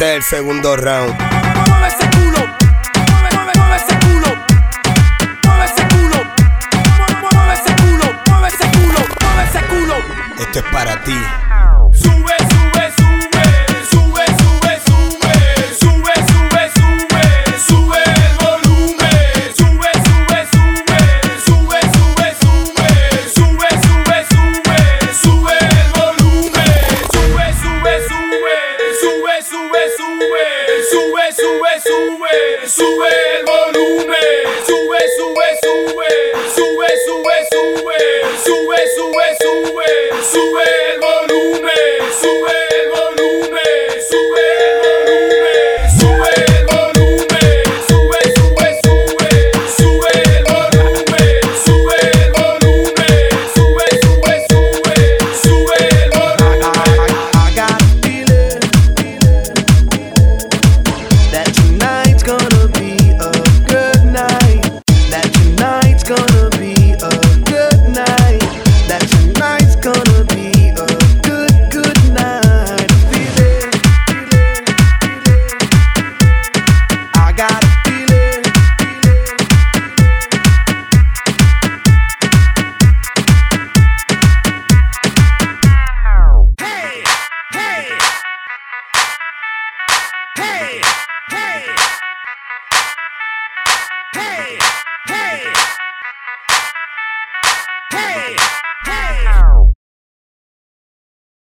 Este el segundo round. sube, sube, sube, sube, sube, sube el volumen, sube, sube, sube.